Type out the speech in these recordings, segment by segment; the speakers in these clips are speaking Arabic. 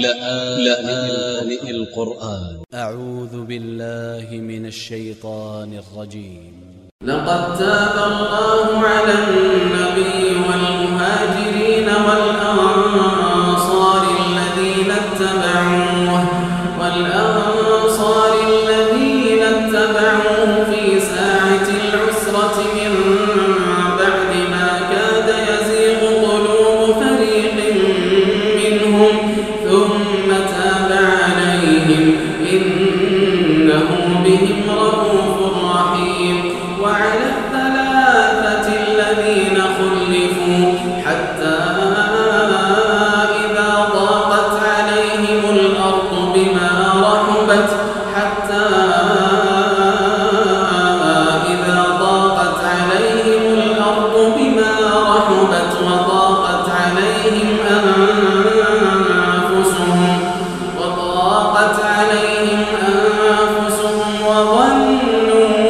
لآن, لآن القرآن. أ ع و ذ ب ا ل ل ه من ا ل ش ي ط ا ن ا ل ر ج ي م لقد تاب الله على ا والمؤمنين إنه بهم رؤوف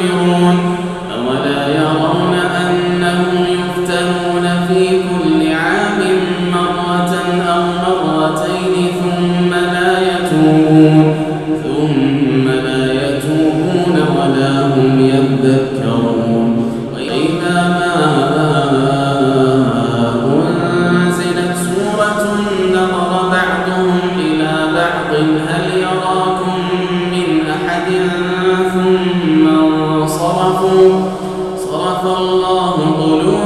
يصبرون من صرفوا صرف الله قلوبهم